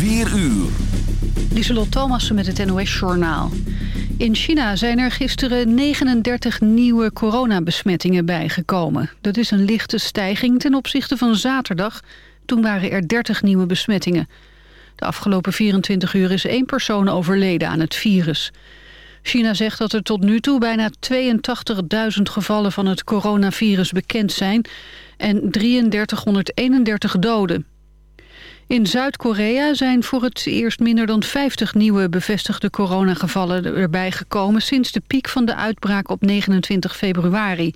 4 uur. Lieselot Thomassen met het NOS-journaal. In China zijn er gisteren 39 nieuwe coronabesmettingen bijgekomen. Dat is een lichte stijging ten opzichte van zaterdag. Toen waren er 30 nieuwe besmettingen. De afgelopen 24 uur is één persoon overleden aan het virus. China zegt dat er tot nu toe bijna 82.000 gevallen van het coronavirus bekend zijn... en 3331 doden. In Zuid-Korea zijn voor het eerst minder dan 50 nieuwe bevestigde coronagevallen erbij gekomen... sinds de piek van de uitbraak op 29 februari.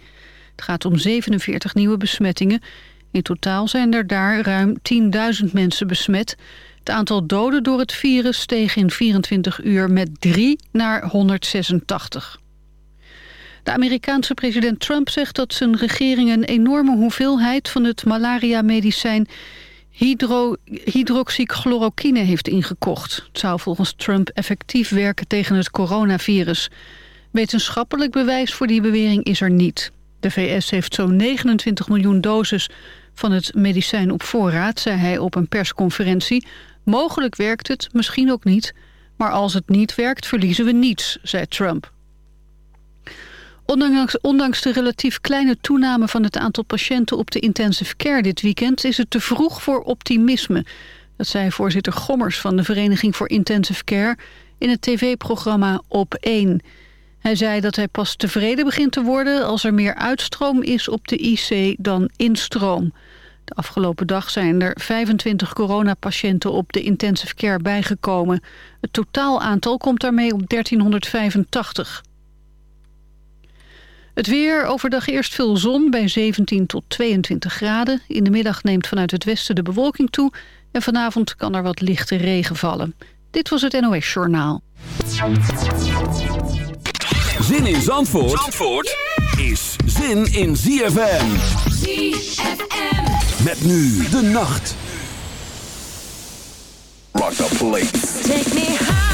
Het gaat om 47 nieuwe besmettingen. In totaal zijn er daar ruim 10.000 mensen besmet. Het aantal doden door het virus steeg in 24 uur met 3 naar 186. De Amerikaanse president Trump zegt dat zijn regering een enorme hoeveelheid van het malaria-medicijn hydro hydroxychloroquine heeft ingekocht. Het zou volgens Trump effectief werken tegen het coronavirus. Wetenschappelijk bewijs voor die bewering is er niet. De VS heeft zo'n 29 miljoen doses van het medicijn op voorraad, zei hij op een persconferentie. Mogelijk werkt het, misschien ook niet. Maar als het niet werkt, verliezen we niets, zei Trump. Ondanks, ondanks, de relatief kleine toename van het aantal patiënten op de intensive care dit weekend... is het te vroeg voor optimisme. Dat zei voorzitter Gommers van de Vereniging voor Intensive Care... in het tv-programma Op 1. Hij zei dat hij pas tevreden begint te worden... als er meer uitstroom is op de IC dan instroom. De afgelopen dag zijn er 25 coronapatiënten op de intensive care bijgekomen. Het totaal aantal komt daarmee op 1385. Het weer, overdag eerst veel zon bij 17 tot 22 graden. In de middag neemt vanuit het westen de bewolking toe... en vanavond kan er wat lichte regen vallen. Dit was het NOS Journaal. Zin in Zandvoort, Zandvoort is zin in ZFM. ZFM. Met nu de nacht. Rock the place. Take me high.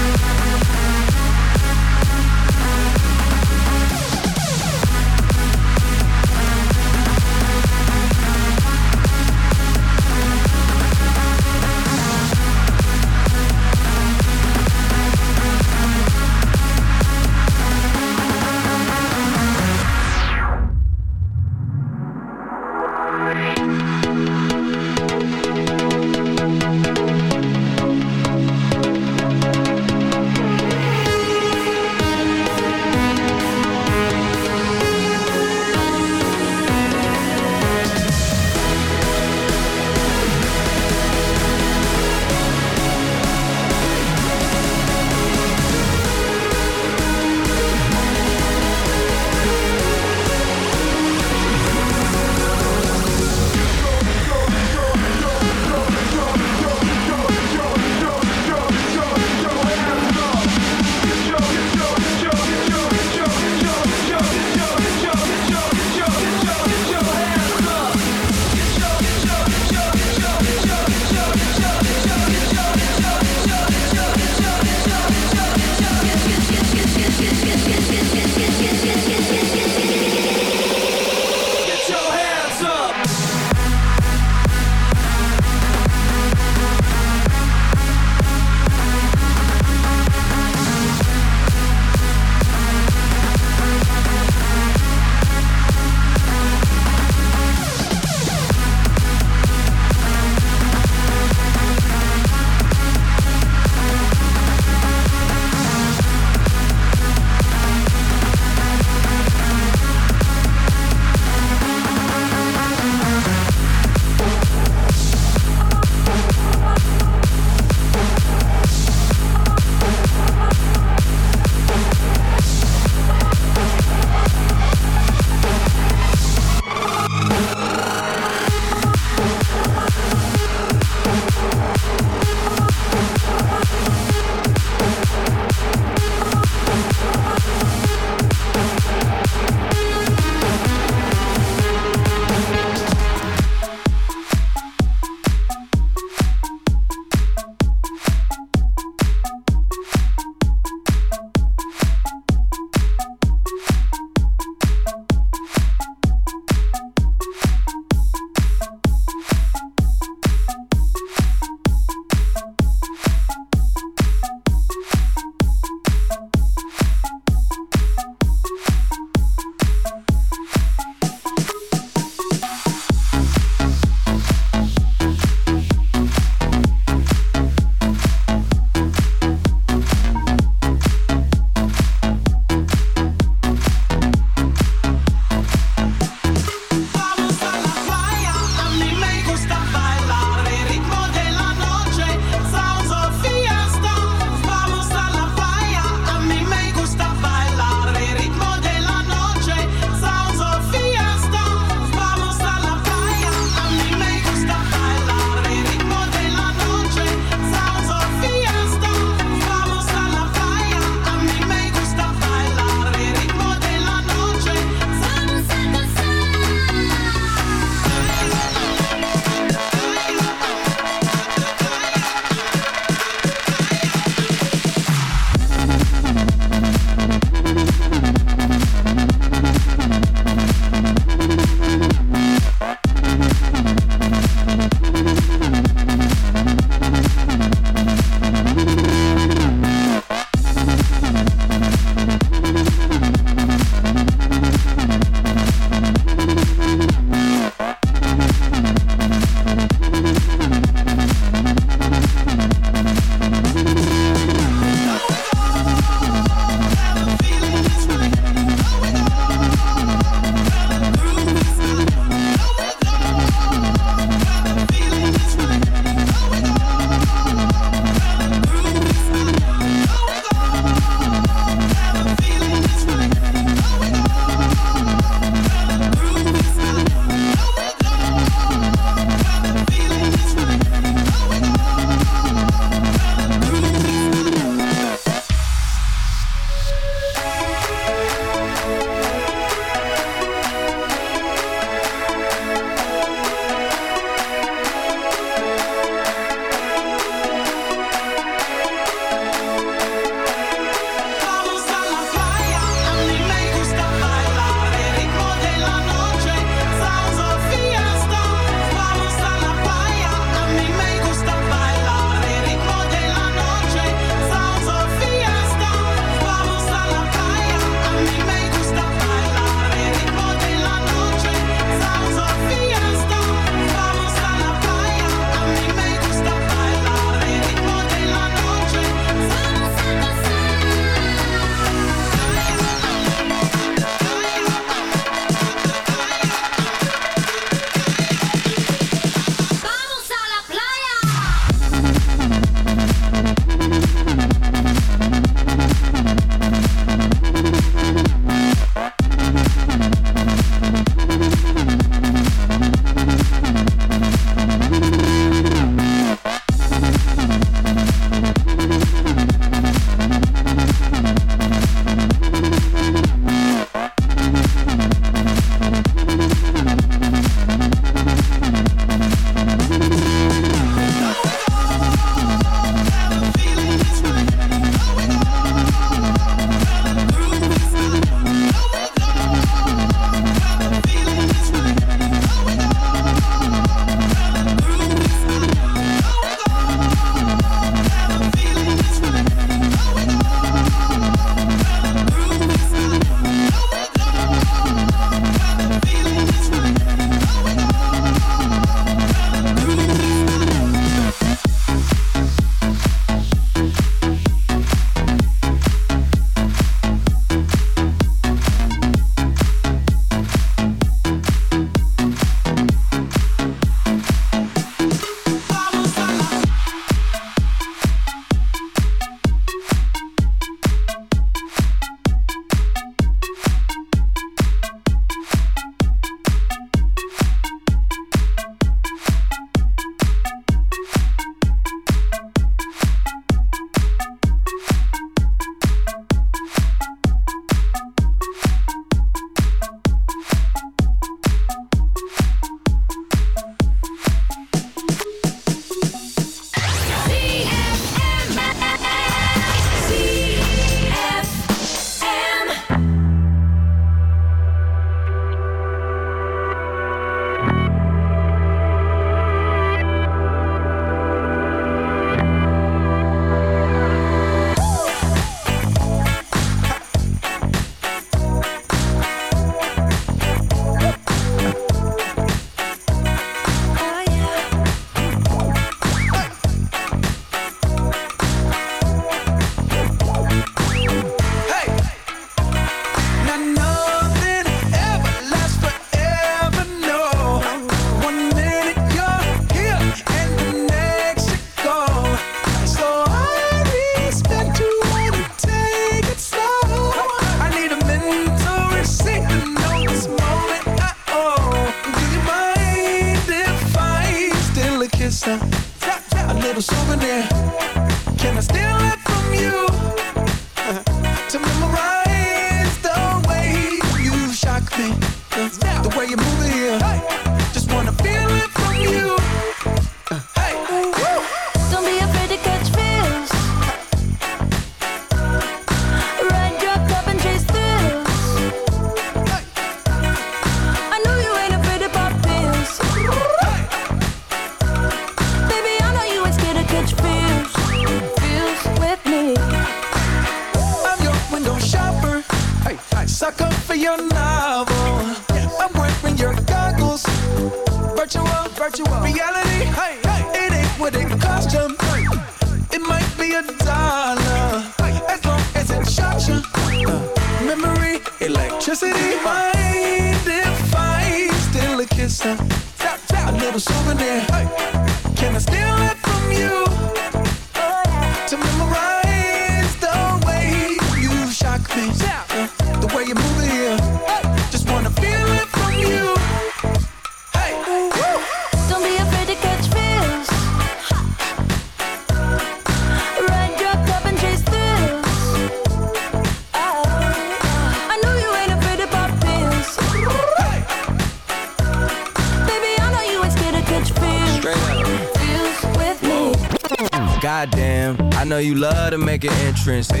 Entrance.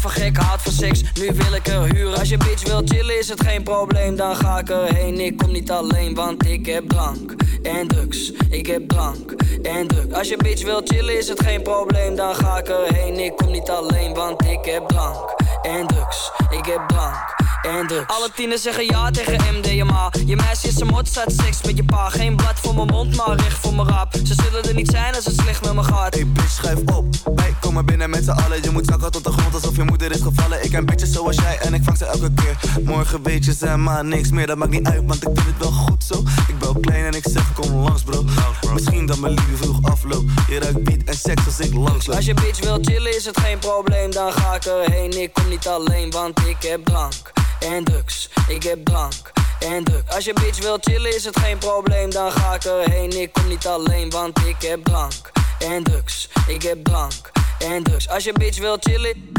van gek, houdt van seks. Nu wil ik er huren. Als je bitch wil chillen, is het geen probleem, dan ga ik erheen. Ik kom niet alleen, want ik heb drank en drugs. Ik heb drank en drugs. Als je bitch wil chillen, is het geen probleem, dan ga ik erheen. Ik kom niet alleen, want ik heb drank en drugs. Ik heb drank en drugs. Alle tieners zeggen ja tegen MDMA. Je meisje is een mot, staat seks met je pa. Geen blad voor mijn mond, maar recht voor mijn rap. Ze zullen er niet zijn als het slecht met me gaat. Hey bitch, schuif op. Wij komen binnen met z'n allen. Je moet zakken tot de grond alsof je moeder is gevallen. Ik ken bitches zoals jij en ik vang ze elke keer. Morgen weet je ze maar niks meer. Dat maakt niet uit, want ik vind het wel goed zo. Ik bel klein en ik zeg kom langs bro. Misschien dat mijn liefde vroeg afloopt. Je ruikt beat en seks als ik langsloop. Als je bitch wil chillen is het geen probleem, dan ga ik erheen. Ik kom niet alleen, want ik heb drank en drugs. Ik heb drank en drugs. Als je bitch wil chillen is het geen probleem, dan ga ik erheen. Ik kom niet alleen, want ik heb drank en drugs. Ik heb drank en drugs. Als je bitch wil chillen,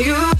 You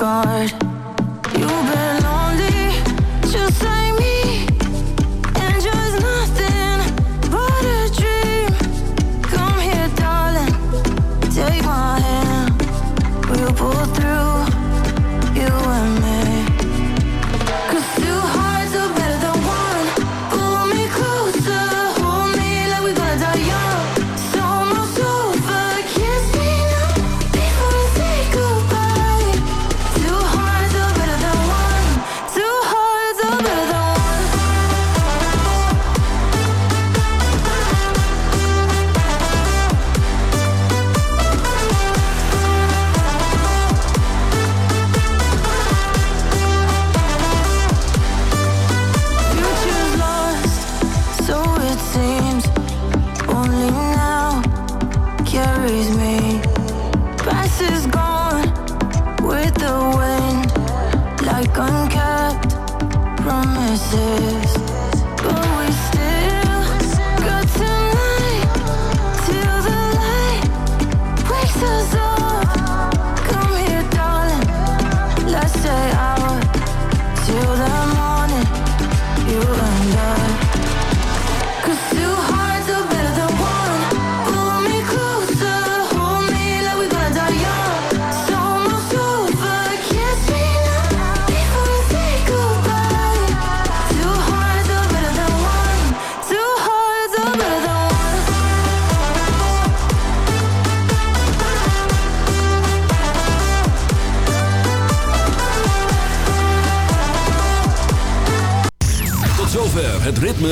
scarred.